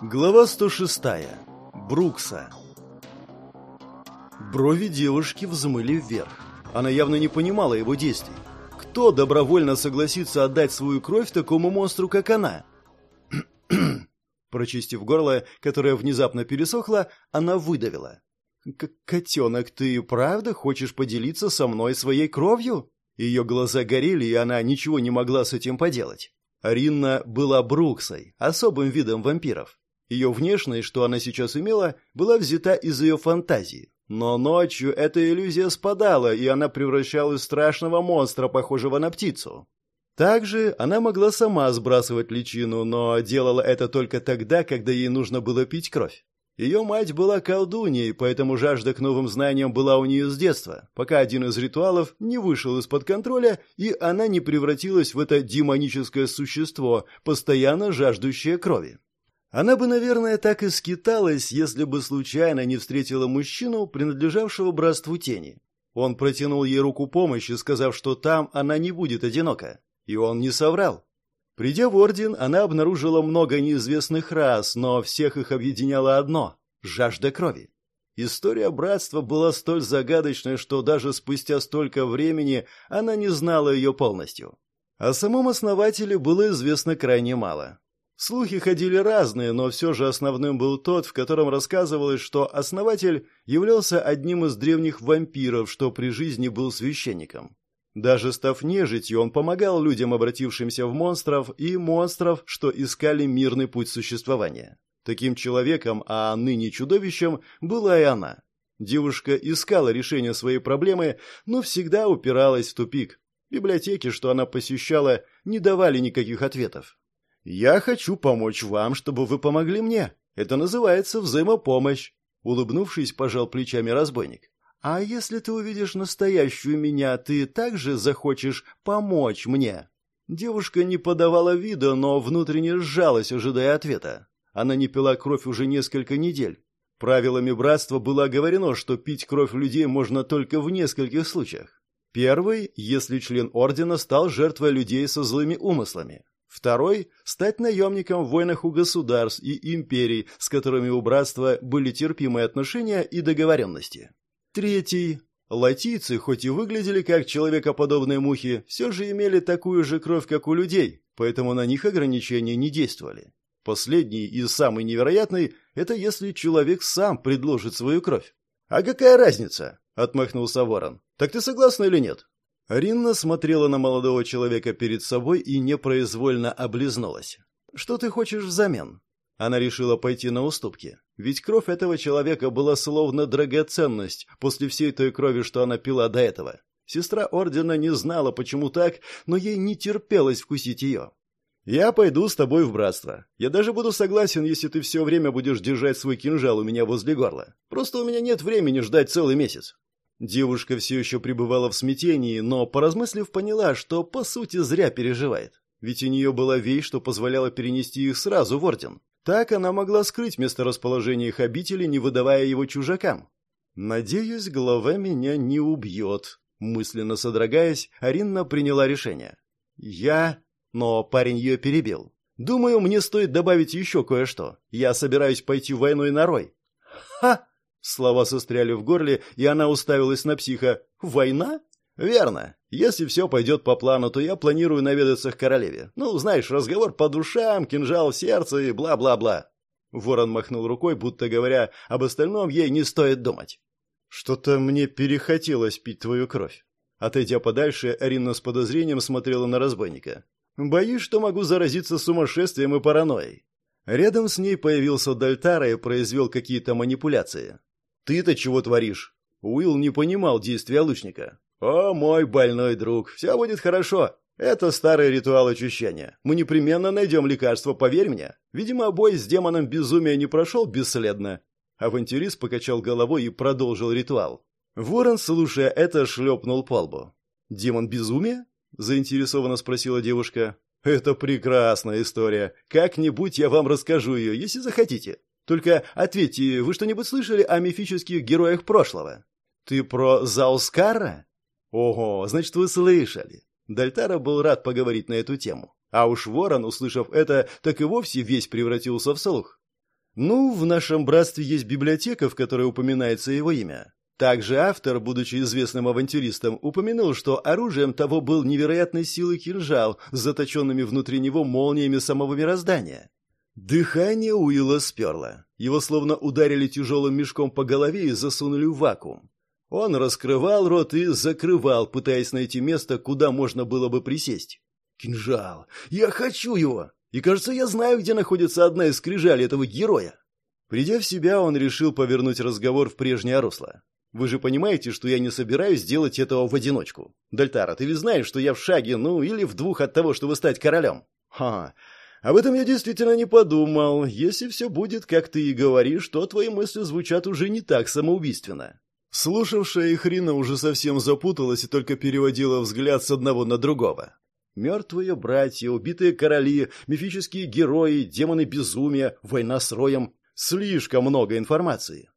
Глава 106. Брукса. Брови девушки взмыли вверх. Она явно не понимала его действий. Кто добровольно согласится отдать свою кровь такому монстру, как она? Прочистив горло, которое внезапно пересохло, она выдавила. «Котенок, ты правда хочешь поделиться со мной своей кровью?» Ее глаза горели, и она ничего не могла с этим поделать. Ринна была Бруксой, особым видом вампиров. Ее внешность, что она сейчас имела, была взята из ее фантазии. Но ночью эта иллюзия спадала, и она превращалась в страшного монстра, похожего на птицу. Также она могла сама сбрасывать личину, но делала это только тогда, когда ей нужно было пить кровь. Ее мать была колдуньей, поэтому жажда к новым знаниям была у нее с детства, пока один из ритуалов не вышел из-под контроля, и она не превратилась в это демоническое существо, постоянно жаждущее крови. Она бы, наверное, так и скиталась, если бы случайно не встретила мужчину, принадлежавшего братству тени. Он протянул ей руку помощи, сказав, что там она не будет одинока. И он не соврал. Придя в Орден, она обнаружила много неизвестных рас, но всех их объединяло одно – жажда крови. История братства была столь загадочной, что даже спустя столько времени она не знала ее полностью. О самом основателе было известно крайне мало. Слухи ходили разные, но все же основным был тот, в котором рассказывалось, что основатель являлся одним из древних вампиров, что при жизни был священником. Даже став нежитью, он помогал людям, обратившимся в монстров, и монстров, что искали мирный путь существования. Таким человеком, а ныне чудовищем, была и она. Девушка искала решение своей проблемы, но всегда упиралась в тупик. Библиотеки, что она посещала, не давали никаких ответов. «Я хочу помочь вам, чтобы вы помогли мне. Это называется взаимопомощь», — улыбнувшись, пожал плечами разбойник. «А если ты увидишь настоящую меня, ты также захочешь помочь мне?» Девушка не подавала вида, но внутренне сжалась, ожидая ответа. Она не пила кровь уже несколько недель. Правилами братства было оговорено, что пить кровь людей можно только в нескольких случаях. Первый, если член ордена стал жертвой людей со злыми умыслами. Второй – стать наемником в войнах у государств и империй, с которыми у братства были терпимые отношения и договоренности. Третий – латийцы, хоть и выглядели как человекоподобные мухи, все же имели такую же кровь, как у людей, поэтому на них ограничения не действовали. Последний и самый невероятный – это если человек сам предложит свою кровь. «А какая разница?» – отмахнулся Ворон. «Так ты согласна или нет?» Ринна смотрела на молодого человека перед собой и непроизвольно облизнулась. «Что ты хочешь взамен?» Она решила пойти на уступки. Ведь кровь этого человека была словно драгоценность после всей той крови, что она пила до этого. Сестра Ордена не знала, почему так, но ей не терпелось вкусить ее. «Я пойду с тобой в братство. Я даже буду согласен, если ты все время будешь держать свой кинжал у меня возле горла. Просто у меня нет времени ждать целый месяц. Девушка все еще пребывала в смятении, но, поразмыслив, поняла, что, по сути, зря переживает. Ведь у нее была вещь, что позволяла перенести их сразу в Орден. Так она могла скрыть месторасположение их обители, не выдавая его чужакам. «Надеюсь, глава меня не убьет», — мысленно содрогаясь, Аринна приняла решение. «Я...» Но парень ее перебил. «Думаю, мне стоит добавить еще кое-что. Я собираюсь пойти войной на Рой». «Ха!» Слова застряли в горле, и она уставилась на психа. «Война?» «Верно. Если все пойдет по плану, то я планирую наведаться к королеве. Ну, знаешь, разговор по душам, кинжал в сердце и бла-бла-бла». Ворон махнул рукой, будто говоря, об остальном ей не стоит думать. «Что-то мне перехотелось пить твою кровь». Отойдя подальше, Арина с подозрением смотрела на разбойника. «Боюсь, что могу заразиться сумасшествием и паранойей». Рядом с ней появился Дальтара и произвел какие-то манипуляции. «Ты-то чего творишь?» Уилл не понимал действия лучника. «О, мой больной друг, все будет хорошо. Это старый ритуал очищения. Мы непременно найдем лекарство, поверь мне. Видимо, бой с демоном безумия не прошел бесследно». Авантюрист покачал головой и продолжил ритуал. Ворон, слушая это, шлепнул по лбу. «Демон безумия?» – заинтересованно спросила девушка. «Это прекрасная история. Как-нибудь я вам расскажу ее, если захотите. Только ответьте, вы что-нибудь слышали о мифических героях прошлого? Ты про Заускара? Ого, значит, вы слышали. Дальтара был рад поговорить на эту тему. А уж Ворон, услышав это, так и вовсе весь превратился в слух. Ну, в нашем братстве есть библиотека, в которой упоминается его имя. Также автор, будучи известным авантюристом, упомянул, что оружием того был невероятной силы кинжал заточенными внутри него молниями самого мироздания. Дыхание Уилла сперло. Его словно ударили тяжелым мешком по голове и засунули в вакуум. Он раскрывал рот и закрывал, пытаясь найти место, куда можно было бы присесть. «Кинжал! Я хочу его! И кажется, я знаю, где находится одна из скрижалей этого героя!» Придя в себя, он решил повернуть разговор в прежнее русло. «Вы же понимаете, что я не собираюсь делать этого в одиночку. Дальтара, ты ведь знаешь, что я в шаге, ну, или в двух от того, чтобы стать королем?» «Ха! Об этом я действительно не подумал. Если все будет, как ты и говоришь, то твои мысли звучат уже не так самоубийственно. Слушавшая их Рина уже совсем запуталась и только переводила взгляд с одного на другого. Мертвые братья, убитые короли, мифические герои, демоны безумия, война с роем. Слишком много информации.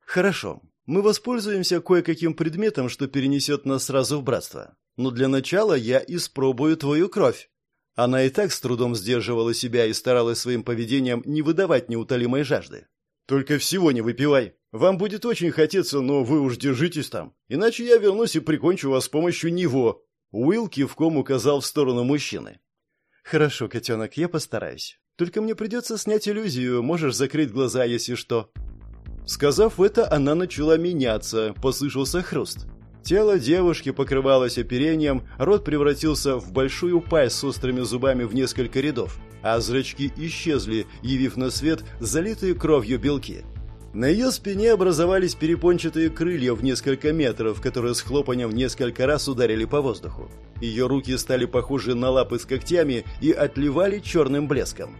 Хорошо, мы воспользуемся кое-каким предметом, что перенесет нас сразу в братство. Но для начала я испробую твою кровь. Она и так с трудом сдерживала себя и старалась своим поведением не выдавать неутолимой жажды. «Только всего не выпивай. Вам будет очень хотеться, но вы уж держитесь там. Иначе я вернусь и прикончу вас с помощью него». Уилл кивком указал в сторону мужчины. «Хорошо, котенок, я постараюсь. Только мне придется снять иллюзию, можешь закрыть глаза, если что». Сказав это, она начала меняться, послышался хруст. Тело девушки покрывалось оперением, рот превратился в большую пасть с острыми зубами в несколько рядов, а зрачки исчезли, явив на свет залитые кровью белки. На ее спине образовались перепончатые крылья в несколько метров, которые с хлопанием несколько раз ударили по воздуху. Ее руки стали похожи на лапы с когтями и отливали черным блеском.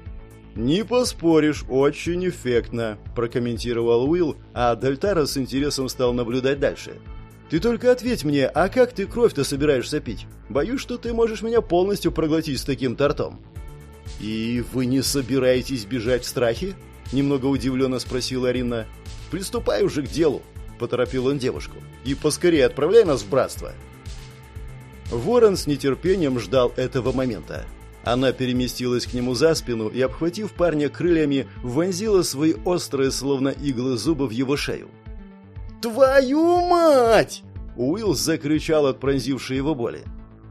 «Не поспоришь, очень эффектно», – прокомментировал Уилл, а Дальтара с интересом стал наблюдать дальше – ты только ответь мне, а как ты кровь-то собираешься пить? Боюсь, что ты можешь меня полностью проглотить с таким тортом». «И вы не собираетесь бежать в страхе?» Немного удивленно спросила Арина. «Приступай уже к делу», — поторопил он девушку. «И поскорее отправляй нас в братство». Ворон с нетерпением ждал этого момента. Она переместилась к нему за спину и, обхватив парня крыльями, вонзила свои острые, словно иглы зубы в его шею. «Твою мать!» Уилл закричал от пронзившей его боли.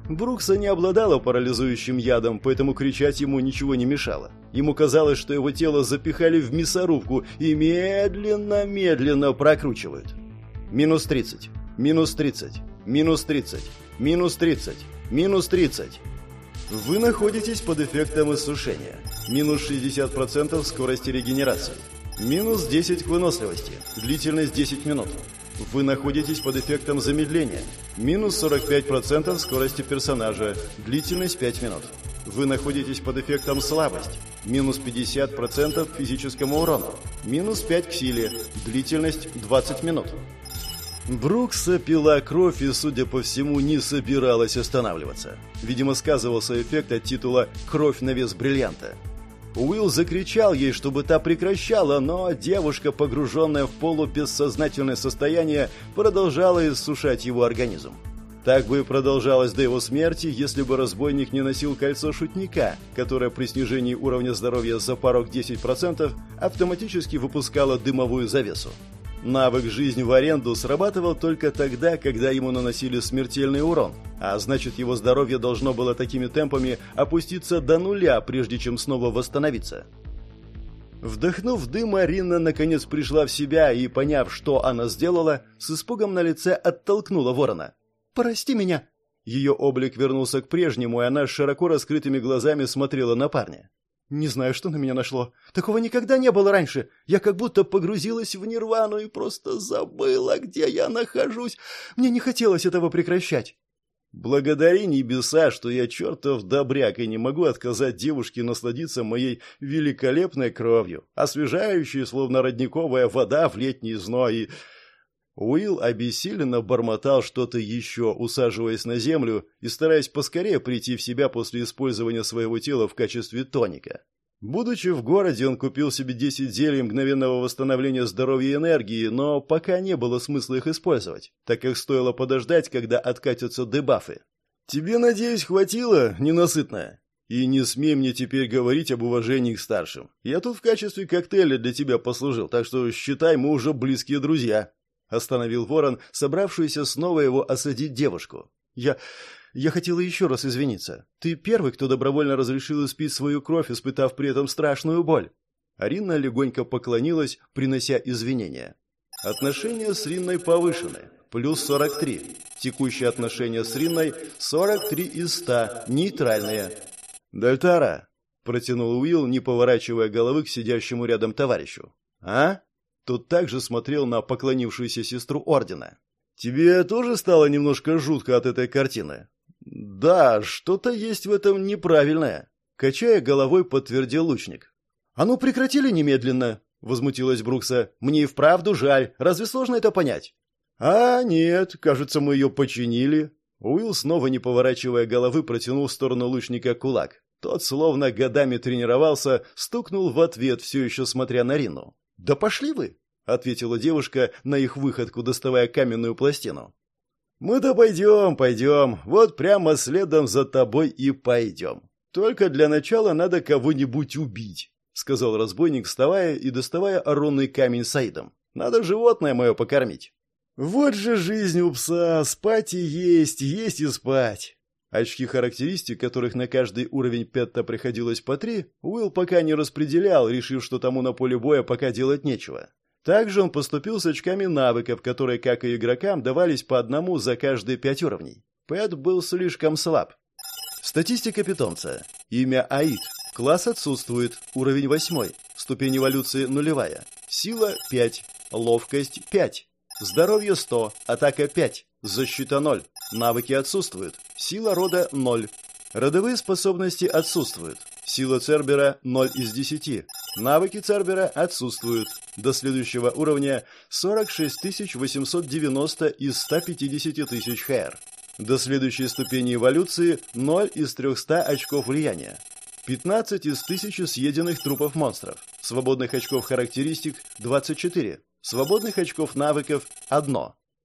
Брукса не обладала парализующим ядом, поэтому кричать ему ничего не мешало. Ему казалось, что его тело запихали в мясорубку и медленно-медленно прокручивают. Минус 30, минус 30, минус 30, минус 30, минус 30. Вы находитесь под эффектом иссушения. Минус 60% скорости регенерации. Минус 10 к выносливости. Длительность 10 минут. Вы находитесь под эффектом замедления. Минус 45% скорости персонажа. Длительность 5 минут. Вы находитесь под эффектом слабость. Минус 50% к физическому урону. Минус 5 к силе. Длительность 20 минут. Брукса пила кровь и, судя по всему, не собиралась останавливаться. Видимо, сказывался эффект от титула «Кровь на вес бриллианта». Уилл закричал ей, чтобы та прекращала, но девушка, погруженная в полубессознательное состояние, продолжала иссушать его организм. Так бы и продолжалось до его смерти, если бы разбойник не носил кольцо шутника, которое при снижении уровня здоровья за порог 10% автоматически выпускало дымовую завесу. Навык «Жизнь в аренду» срабатывал только тогда, когда ему наносили смертельный урон, а значит его здоровье должно было такими темпами опуститься до нуля, прежде чем снова восстановиться. Вдохнув дым, Арина наконец пришла в себя и, поняв, что она сделала, с испугом на лице оттолкнула ворона. «Прости меня!» Ее облик вернулся к прежнему, и она с широко раскрытыми глазами смотрела на парня. Не знаю, что на меня нашло. Такого никогда не было раньше. Я как будто погрузилась в нирвану и просто забыла, где я нахожусь. Мне не хотелось этого прекращать. Благодари небеса, что я чертов добряк и не могу отказать девушке насладиться моей великолепной кровью, освежающей, словно родниковая вода в летний зной, и Уилл обессиленно бормотал что-то еще, усаживаясь на землю и стараясь поскорее прийти в себя после использования своего тела в качестве тоника. Будучи в городе, он купил себе 10 зелий мгновенного восстановления здоровья и энергии, но пока не было смысла их использовать, так как стоило подождать, когда откатятся дебафы. «Тебе, надеюсь, хватило, ненасытная?» И не смей мне теперь говорить об уважении к старшим. Я тут в качестве коктейля для тебя послужил, так что считай, мы уже близкие друзья. Остановил ворон, собравшуюся снова его осадить девушку. Я... я хотела еще раз извиниться. Ты первый, кто добровольно разрешил испить свою кровь, испытав при этом страшную боль. Арина легонько поклонилась, принося извинения. Отношения с Ринной повышены. Плюс 43. Текущие отношения с Ринной 43 из 100. Нейтральные. «Дальтара!» – протянул Уилл, не поворачивая головы к сидящему рядом товарищу. «А?» Тот также смотрел на поклонившуюся сестру Ордена. «Тебе тоже стало немножко жутко от этой картины?» «Да, что-то есть в этом неправильное», — качая головой, подтвердил лучник. «А ну прекратили немедленно!» — возмутилась Брукса. «Мне и вправду жаль. Разве сложно это понять?» «А, нет, кажется, мы ее починили». Уилл, снова не поворачивая головы, протянул в сторону лучника кулак. Тот, словно годами тренировался, стукнул в ответ, все еще смотря на Рину. «Да пошли вы!» — ответила девушка на их выходку, доставая каменную пластину. «Мы-то пойдем, пойдем. Вот прямо следом за тобой и пойдем. Только для начала надо кого-нибудь убить», — сказал разбойник, вставая и доставая оронный камень Саидом. «Надо животное мое покормить». «Вот же жизнь у пса! Спать и есть, есть и спать!» Очки характеристик, которых на каждый уровень Петта приходилось по три, Уилл пока не распределял, решив, что тому на поле боя пока делать нечего. Также он поступил с очками навыков, которые, как и игрокам, давались по одному за каждые пять уровней. Пэт был слишком слаб. Статистика питомца. Имя Аид. Класс отсутствует. Уровень восьмой. Ступень эволюции нулевая. Сила 5. Ловкость 5. Здоровье 100. Атака 5. Защита 0. Навыки отсутствуют. Сила рода 0. Родовые способности отсутствуют. Сила Цербера 0 из 10. Навыки Цербера отсутствуют. До следующего уровня 46 890 из 150 тысяч хэр. До следующей ступени эволюции 0 из 300 очков влияния. 15 из 1000 съеденных трупов монстров. Свободных очков характеристик 24. Свободных очков навыков – 1.